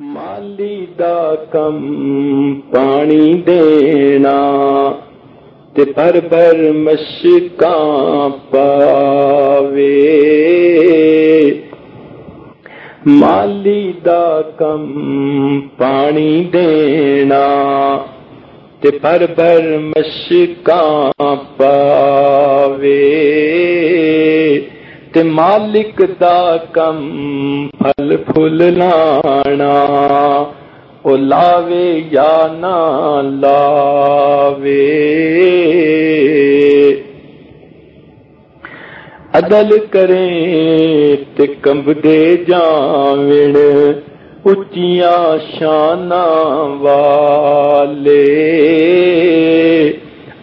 مالی دا کم پانی دینا تے بھر بھر مشکاں پاوے مالی دا کم پانی دینا تے بھر بھر مشکاں پاوے تے مالک دا کم پھل پھل لانا او لاوے یا نہ لاوے عدل کریں تے کمب دے جاوڑ اچیاں شاناں والے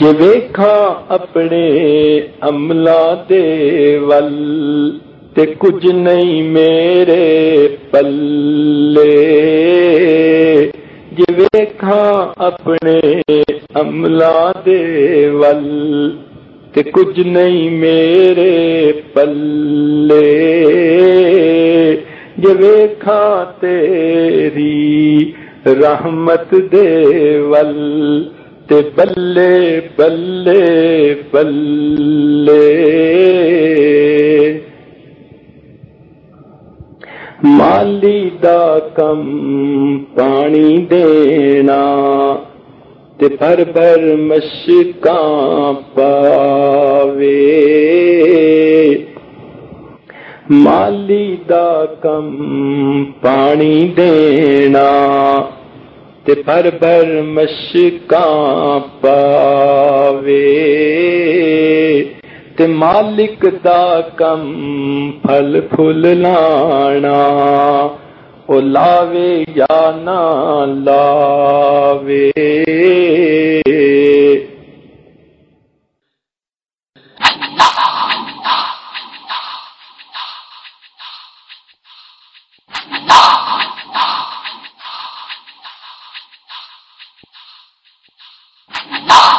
جے ویکھا اپنے عملہ دے ول، تے کچھ نہیں میرے پلے۔ جے ویکھا اپنے عملہ دے ول، تے کچھ نہیں میرے پلے۔ جے ویکھا تیری رحمت دے ول تے بلے بلے بلے۔ مالی دا کم پانی دینا تے بھر بھر مشکاں پاوے۔ مالی دا کم پانی دینا تے پر بر مشکاں پاوے تے مالک دا کم پھل پھل لانا او لاوے یا نہ لاوے না